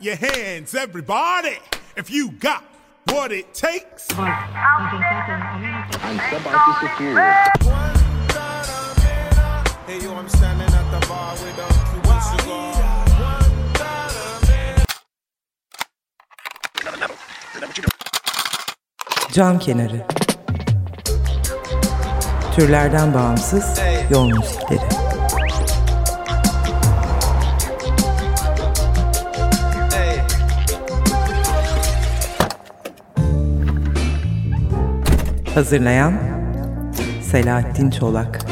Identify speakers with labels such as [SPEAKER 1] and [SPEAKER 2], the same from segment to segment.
[SPEAKER 1] your hands, everybody, if you got what it takes.
[SPEAKER 2] Cam kenarı. Türlerden bağımsız yol müzikleri. Hazırlayan Selahattin Çolak.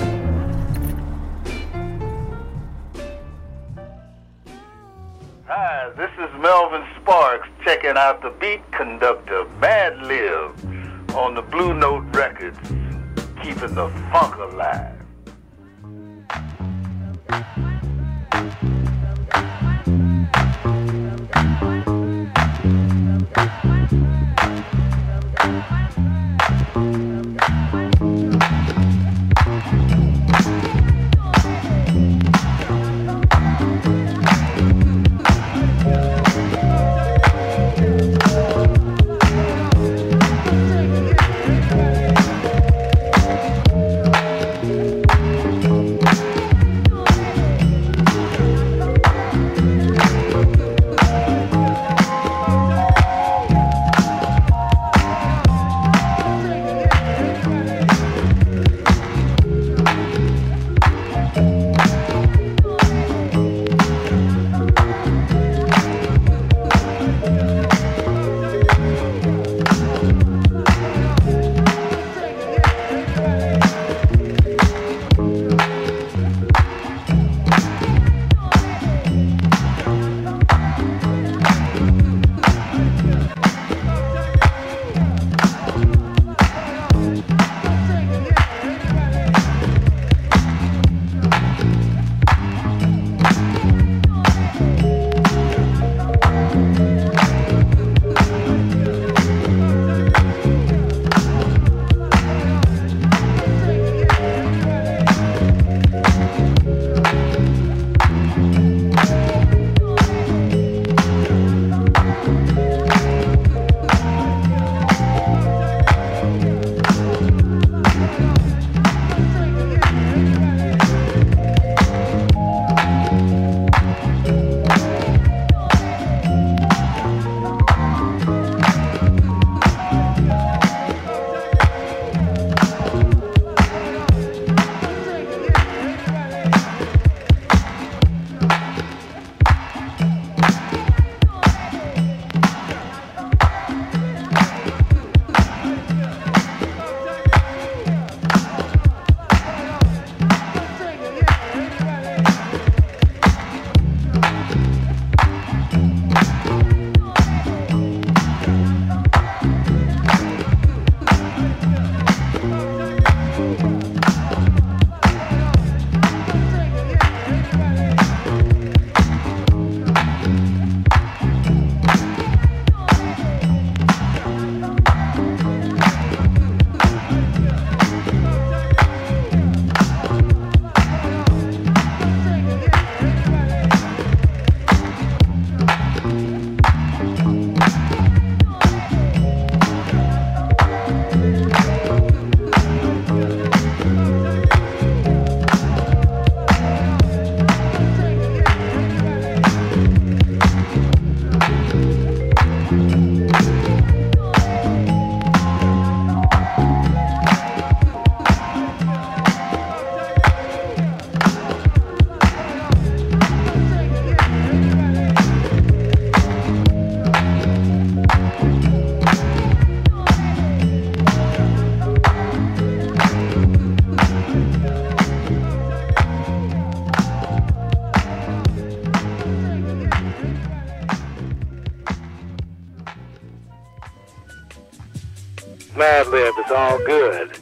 [SPEAKER 3] Madlib, it's all good.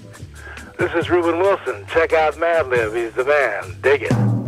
[SPEAKER 3] This is Reuben Wilson. Check out Madlib. He's the man. Dig it.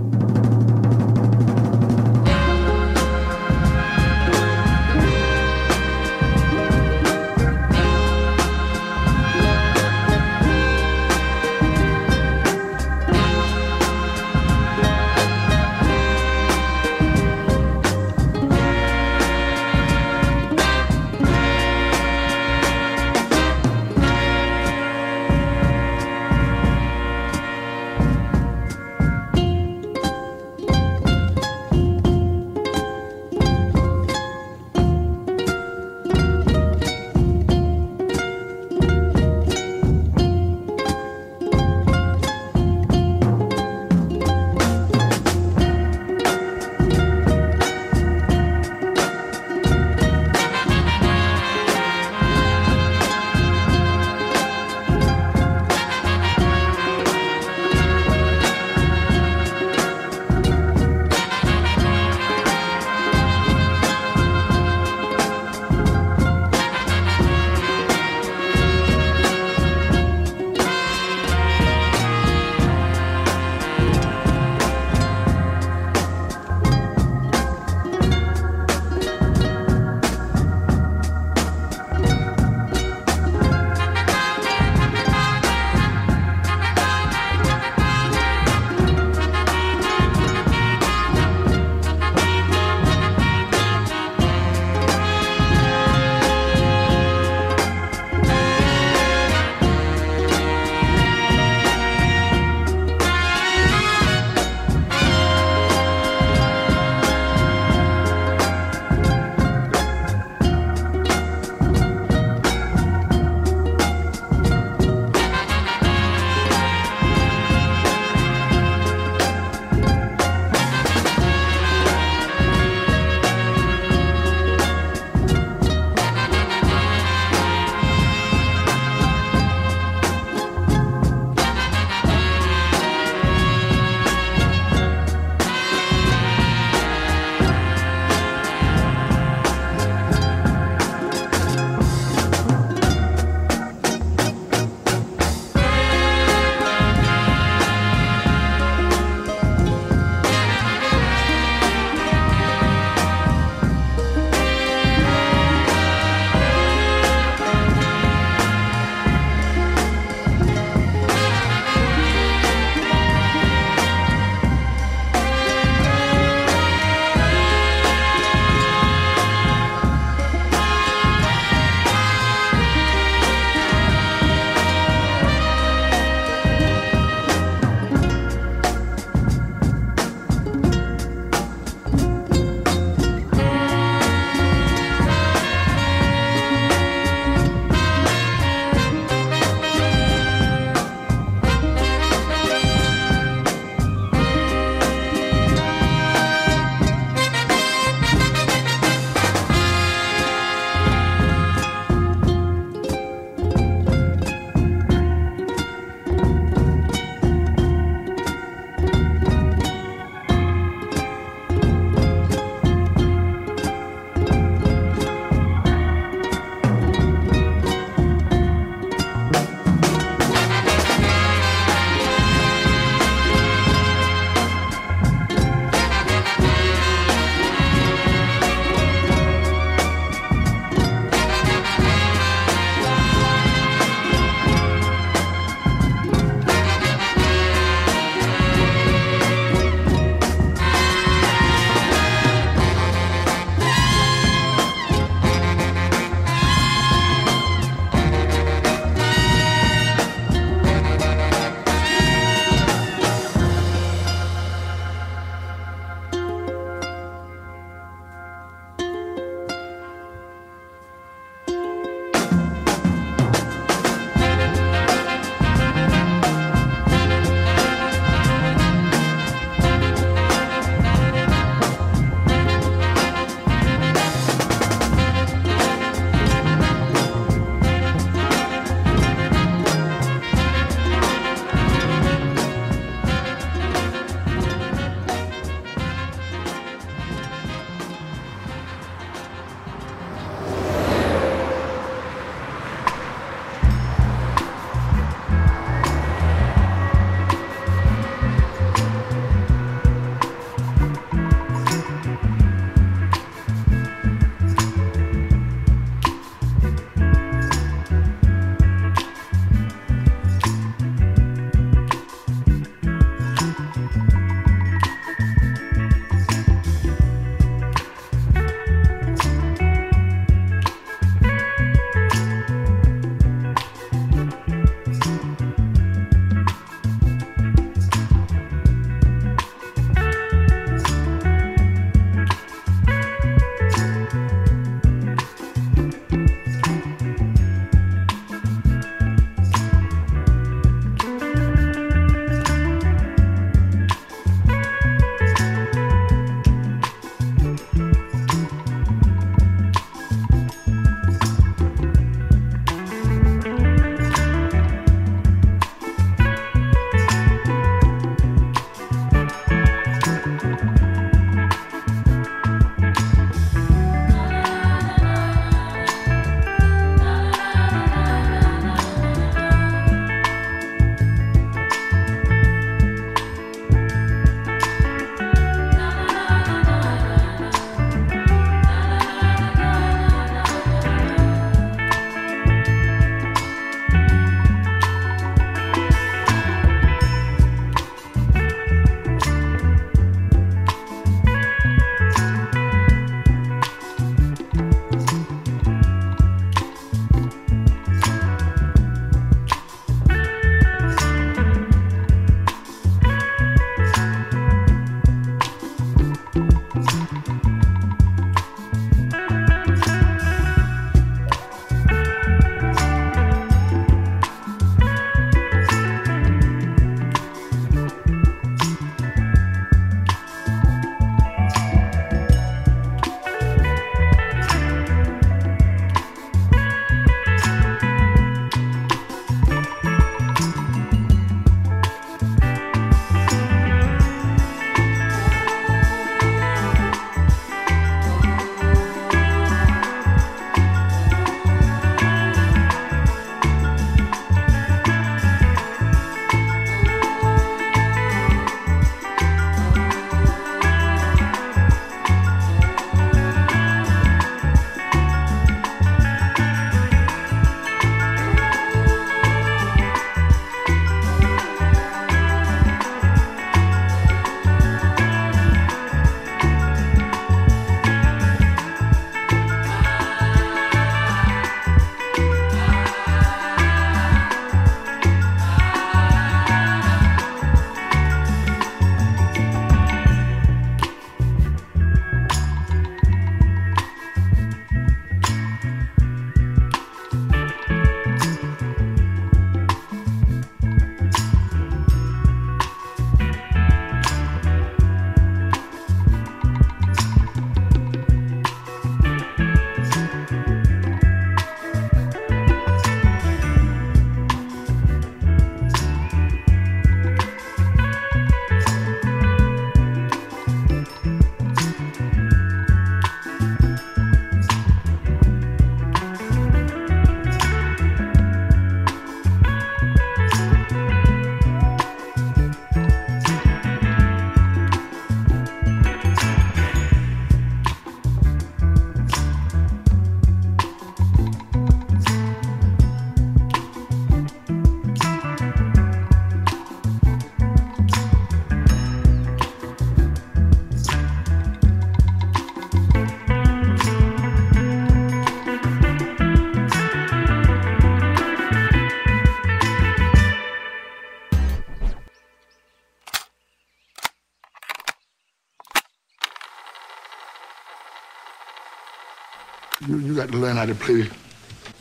[SPEAKER 4] You, you got to learn how to play,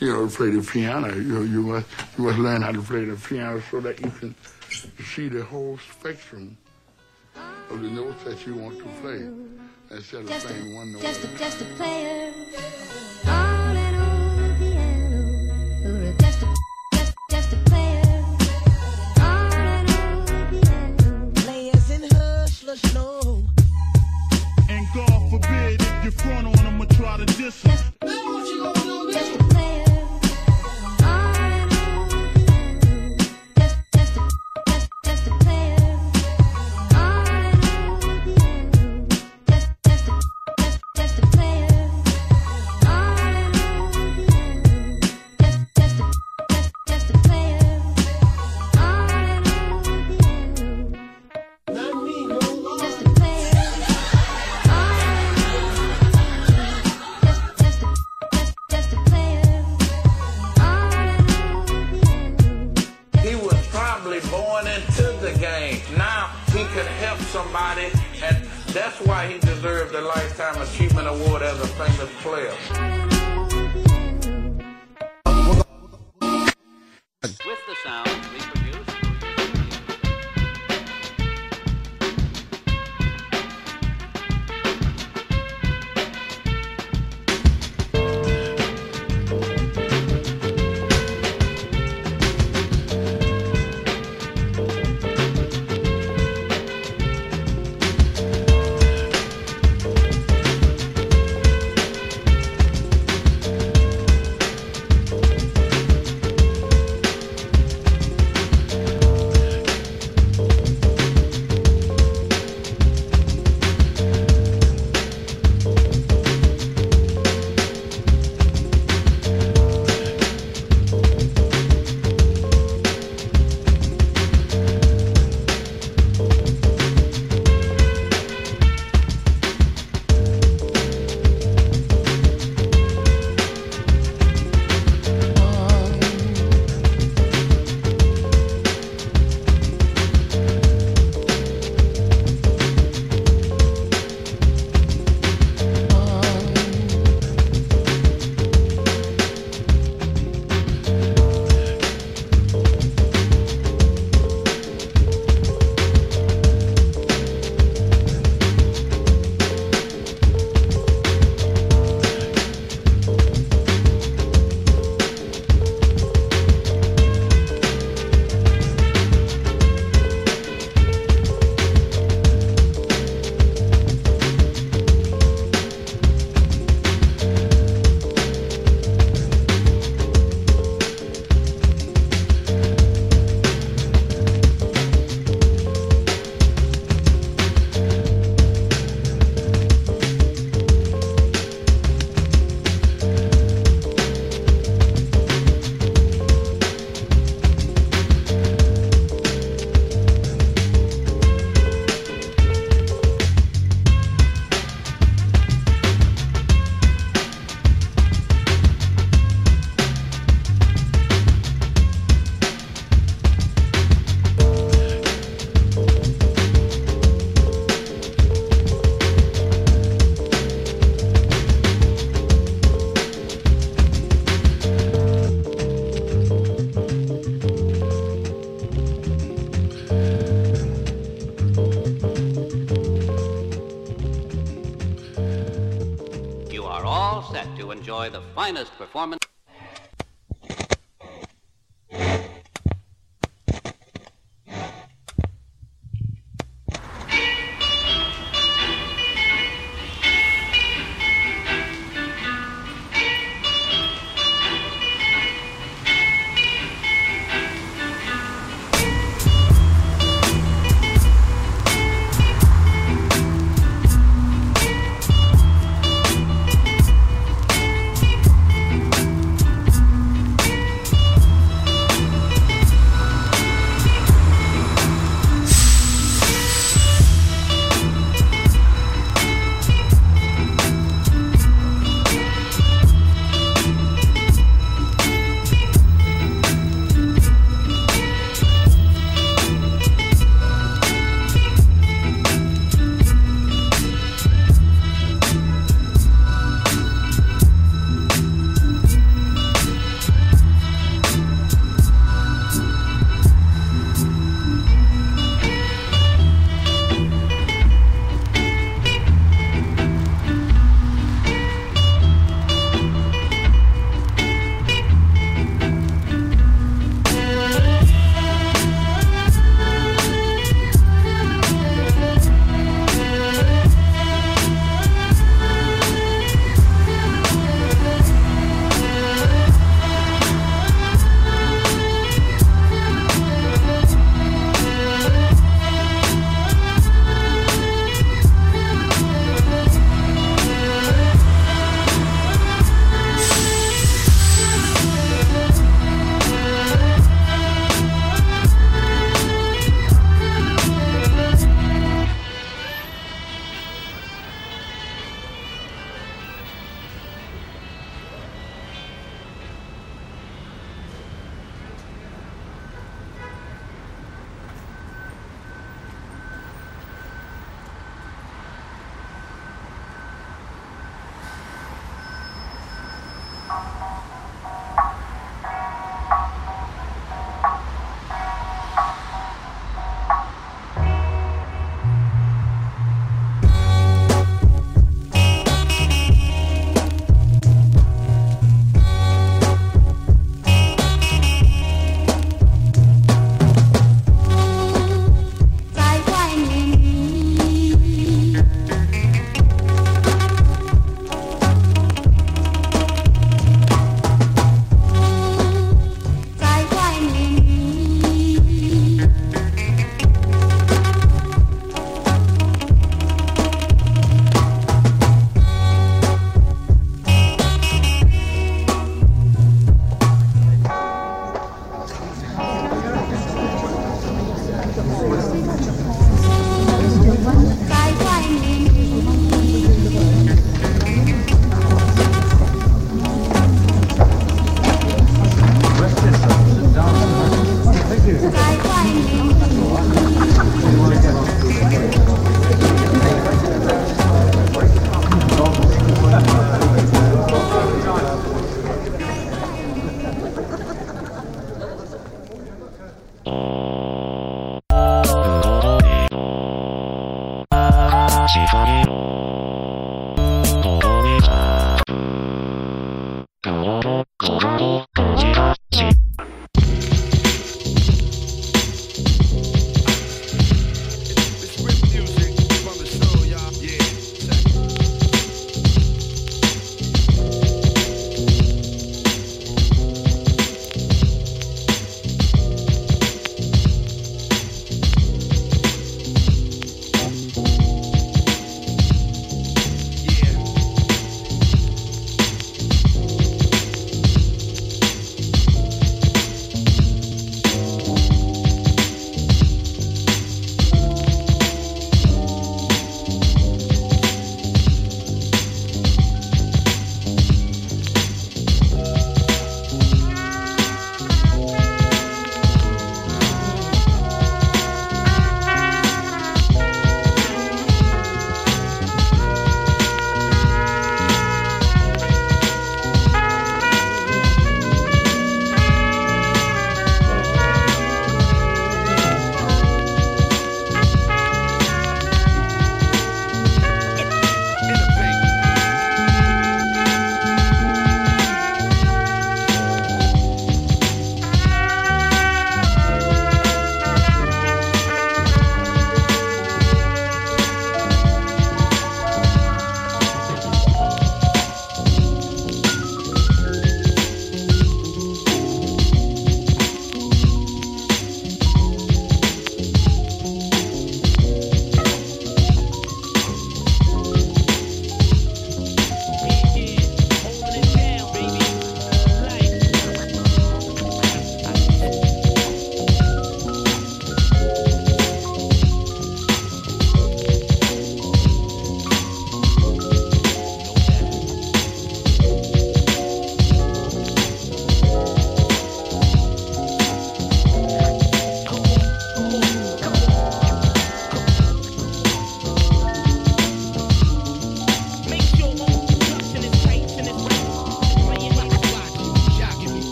[SPEAKER 4] you know, play the piano. You, you, must, you must learn how to play the piano so that you can see the whole spectrum of the notes that you want to play instead of
[SPEAKER 5] just
[SPEAKER 4] playing
[SPEAKER 5] a,
[SPEAKER 4] one note.
[SPEAKER 5] Just a, just a player.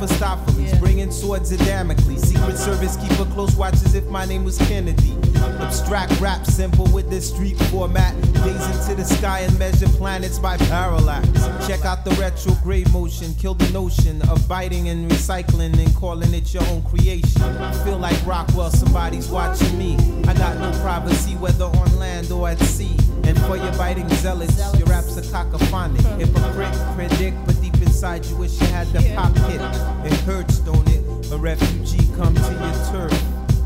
[SPEAKER 1] Mephistopheles, bringing swords of Damocles. Secret Service keep a close watch as if my name was Kennedy. Abstract rap, simple with this street format. Gaze into the sky and measure planets by parallax. Check out the retrograde motion, kill the notion of biting and recycling and calling it your own creation. Feel like Rockwell, somebody's watching me. I got no privacy, whether on land or at sea. And for your biting zealots, your raps are cacophonic. Hypocrite, predict, deep inside you wish you had the pop hit. It hurts, don't it? A refugee come to your turf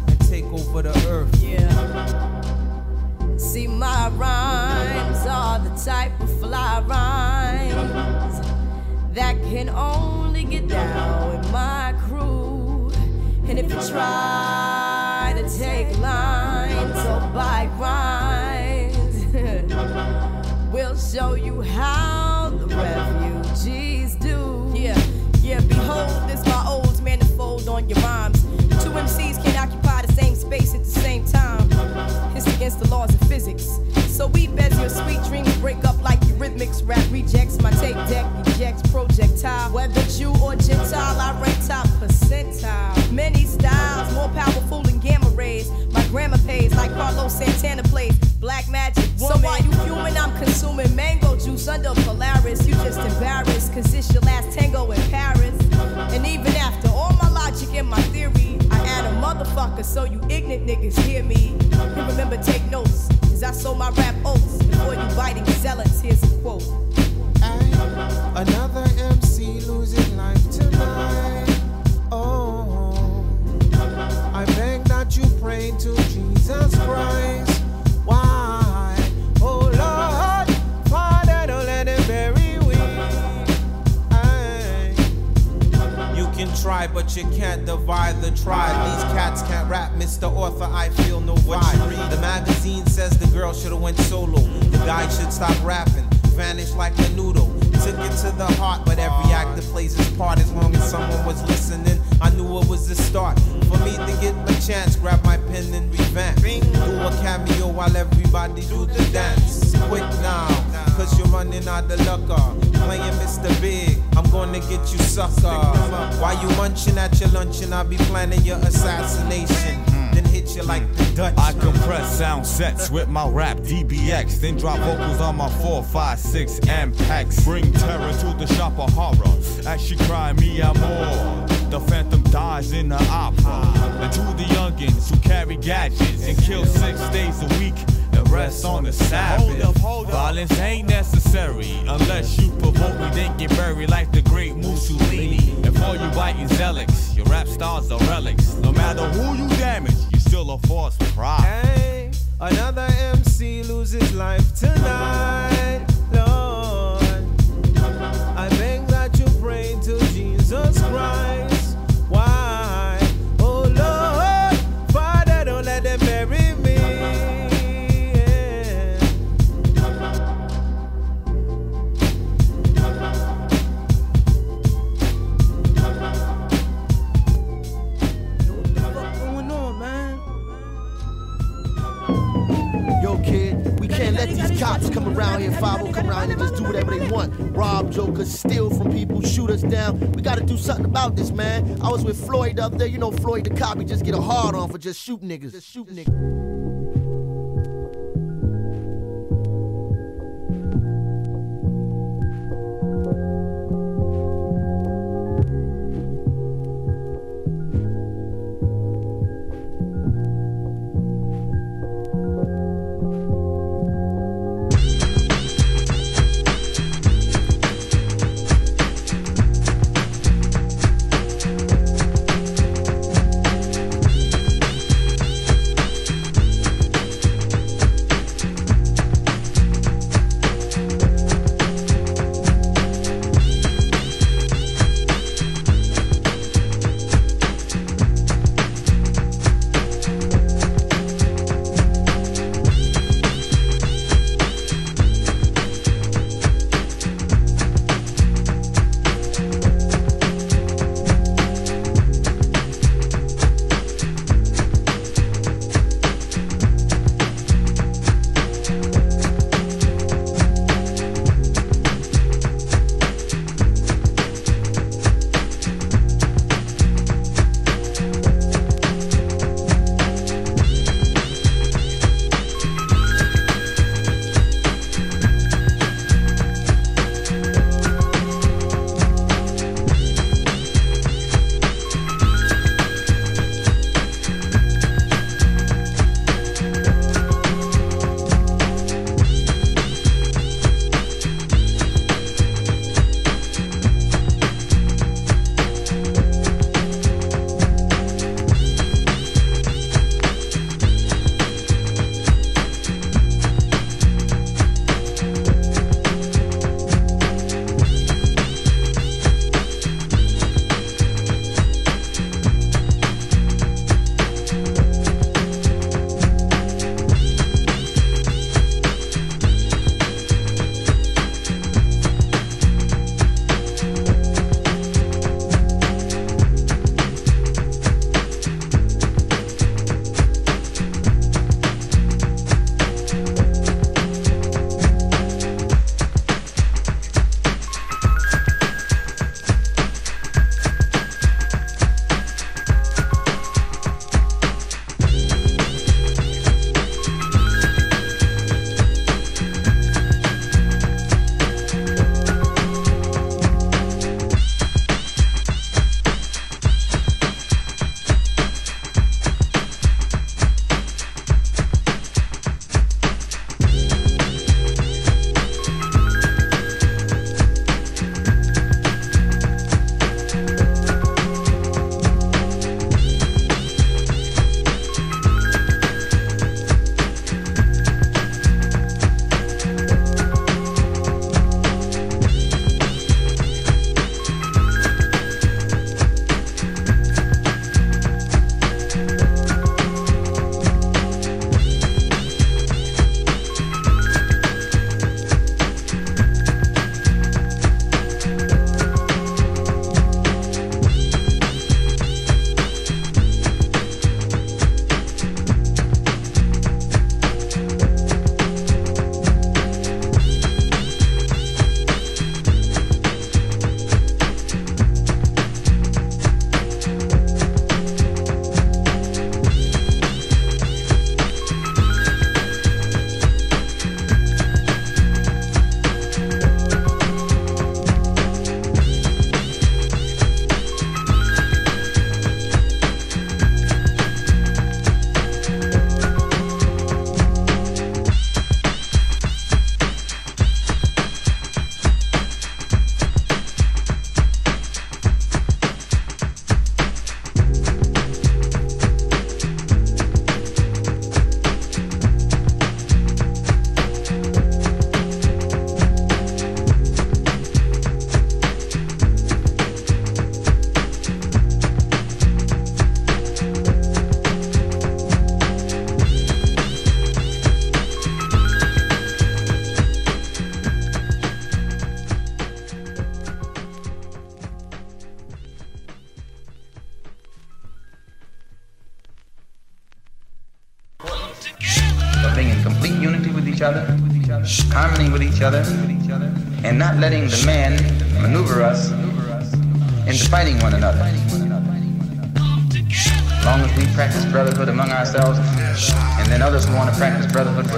[SPEAKER 1] and take over the earth.
[SPEAKER 6] Yeah. See, my rhymes are the type of fly rhymes that can only get down with my crew. And if you try to take lines or buy rhymes, we'll show you how on your rhymes. Two MCs can't occupy the same space at the same time. It's against the laws of physics. So we bet your sweet dreams break up like eurythmics. Rap rejects my tape deck, ejects projectile. Whether Jew or Gentile, I rank top percentile. Many styles, more powerful than gamma rays. My grandma pays like Carlos Santana plays. Black magic. woman. So while you fuming, I'm consuming mango juice under Polaris. You just embarrassed,
[SPEAKER 1] then
[SPEAKER 7] drop vocals on my 456 packs. Bring terror to the shop of horror as she cry me out more. The phantom dies in the opera. And to the youngins who carry gadgets and kill six days a week and rest on the Sabbath. Hold up, hold up. Violence ain't necessary unless you provoke me, then get buried like the great Mussolini. And for you biting zealots, your rap stars are relics. No matter who you damage, you still a force pride.
[SPEAKER 1] Hey, another MC loses life tonight,
[SPEAKER 8] cops come around here, 5 come around and just do whatever they want. Rob jokers, steal from people, shoot us down. We gotta do something about this, man. I was with Floyd up there. You know, Floyd the cop, he just get a hard on for just shoot niggas. Just shoot niggas.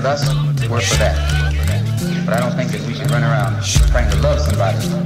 [SPEAKER 9] us, we're for that. But I don't think that we should run around trying to love somebody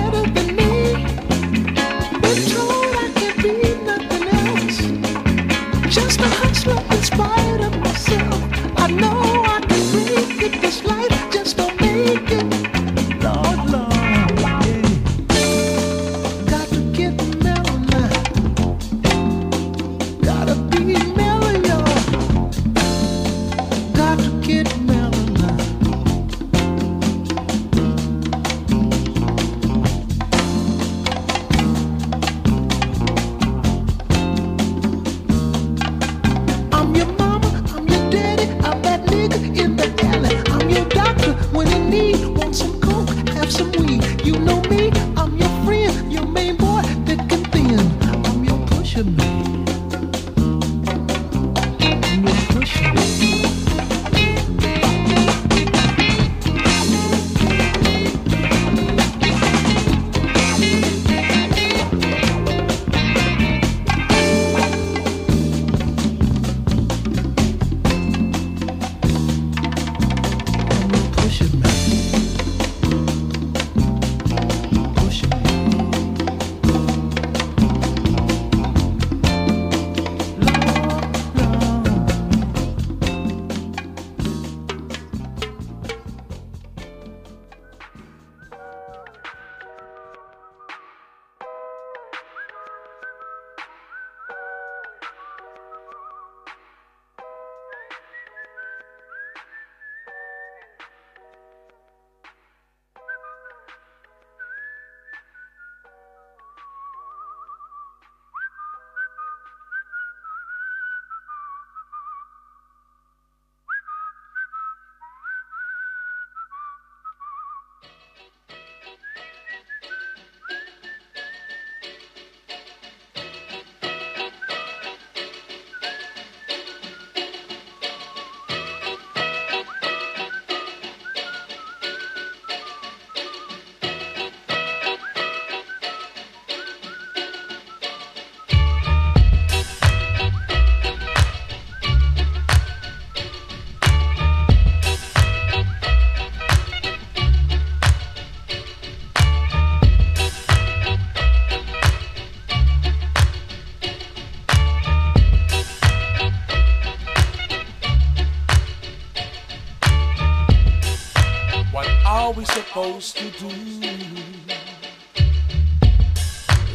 [SPEAKER 10] else to
[SPEAKER 11] do.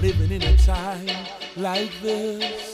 [SPEAKER 11] Living in a time like this.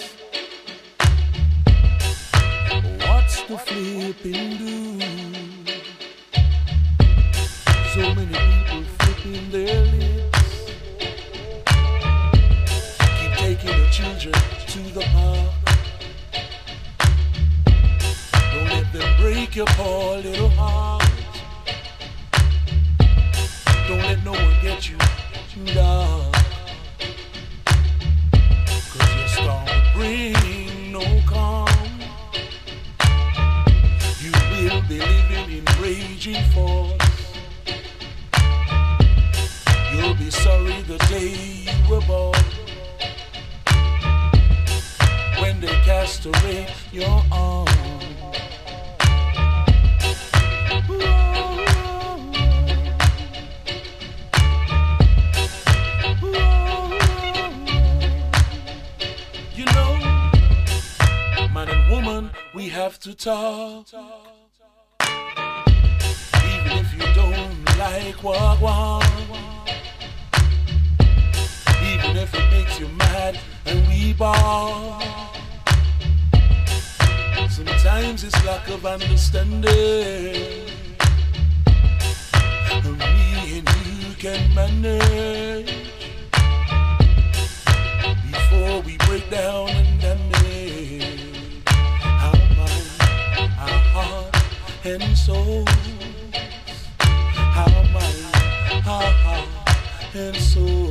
[SPEAKER 11] and so.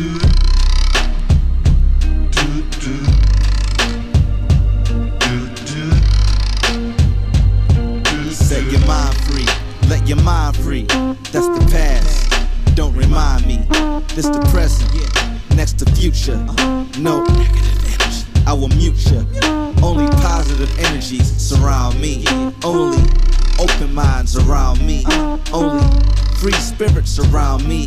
[SPEAKER 11] Set your mind free, let your mind
[SPEAKER 12] free. That's the past. Don't remind me. This the present. Next the future. No I will mute you. Only positive energies surround me. Only open minds around me. Only free spirits around me.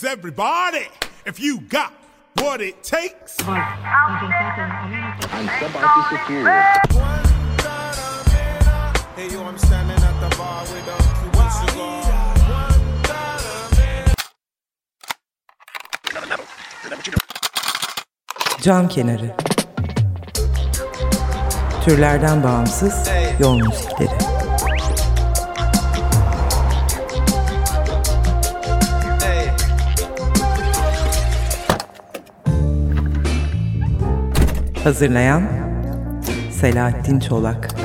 [SPEAKER 13] Hands, everybody, if you got what it takes.
[SPEAKER 14] Cam kenarı. Türlerden bağımsız yol müzikleri. Hazırlayan Selahattin Çolak